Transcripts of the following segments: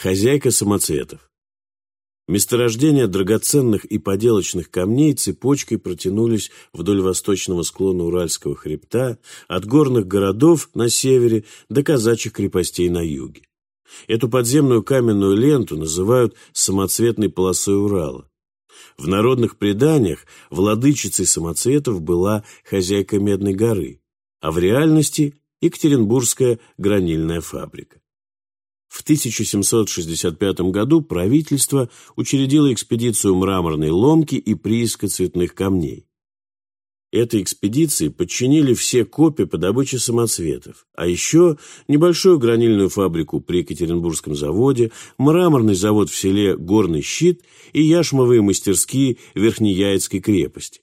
Хозяйка самоцветов. Месторождения драгоценных и поделочных камней цепочкой протянулись вдоль восточного склона Уральского хребта, от горных городов на севере до казачьих крепостей на юге. Эту подземную каменную ленту называют самоцветной полосой Урала. В народных преданиях владычицей самоцветов была хозяйка Медной горы, а в реальности – Екатеринбургская гранильная фабрика. В 1765 году правительство учредило экспедицию мраморной ломки и прииска цветных камней. Этой экспедиции подчинили все копии по добыче самоцветов, а еще небольшую гранильную фабрику при Екатеринбургском заводе, мраморный завод в селе Горный Щит и яшмовые мастерские Верхнеяицкой крепости.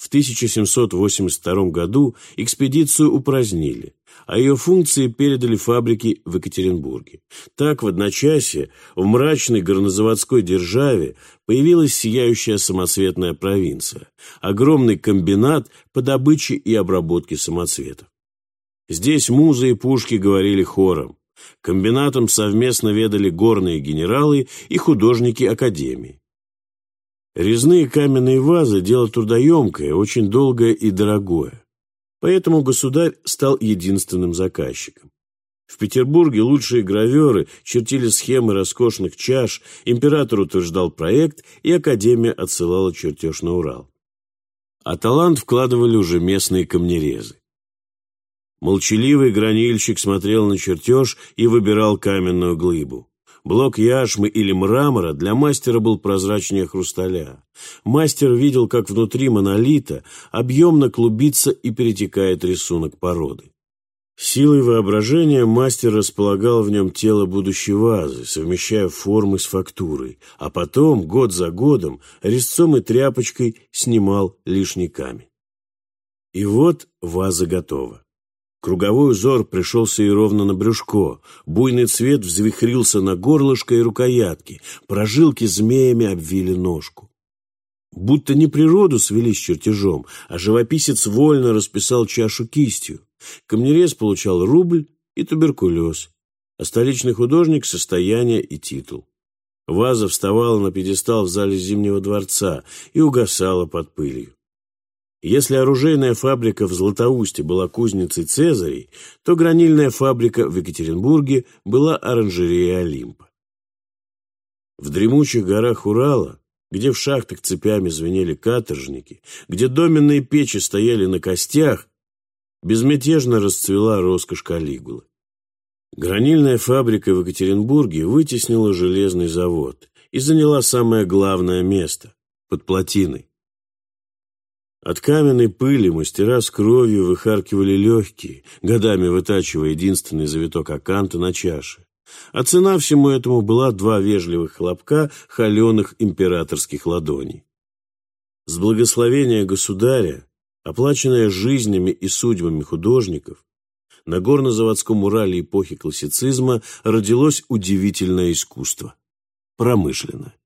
В 1782 году экспедицию упразднили, а ее функции передали фабрике в Екатеринбурге. Так, в одночасье в мрачной горнозаводской державе появилась сияющая самоцветная провинция, огромный комбинат по добыче и обработке самоцветов. Здесь музы и пушки говорили хором. Комбинатом совместно ведали горные генералы и художники Академии. Резные каменные вазы – дело трудоемкое, очень долгое и дорогое. Поэтому государь стал единственным заказчиком. В Петербурге лучшие граверы чертили схемы роскошных чаш, император утверждал проект, и Академия отсылала чертеж на Урал. А талант вкладывали уже местные камнерезы. Молчаливый гранильщик смотрел на чертеж и выбирал каменную глыбу. Блок яшмы или мрамора для мастера был прозрачнее хрусталя. Мастер видел, как внутри монолита объемно клубится и перетекает рисунок породы. Силой воображения мастер располагал в нем тело будущей вазы, совмещая формы с фактурой, а потом, год за годом, резцом и тряпочкой снимал лишний камень. И вот ваза готова. Круговой узор пришелся и ровно на брюшко, буйный цвет взвихрился на горлышко и рукоятки, прожилки змеями обвили ножку. Будто не природу свели с чертежом, а живописец вольно расписал чашу кистью. Камнерез получал рубль и туберкулез, а столичный художник – состояние и титул. Ваза вставала на пьедестал в зале Зимнего дворца и угасала под пылью. Если оружейная фабрика в Златоусте была кузницей Цезарей, то гранильная фабрика в Екатеринбурге была оранжереей Олимпа. В дремучих горах Урала, где в шахтах цепями звенели каторжники, где доменные печи стояли на костях, безмятежно расцвела роскошь Калигулы. Гранильная фабрика в Екатеринбурге вытеснила железный завод и заняла самое главное место – под плотиной. От каменной пыли мастера с кровью выхаркивали легкие, годами вытачивая единственный завиток аканта на чаше. А цена всему этому была два вежливых хлопка холеных императорских ладоней. С благословения государя, оплаченная жизнями и судьбами художников, на горно-заводском Урале эпохи классицизма родилось удивительное искусство – промышленное.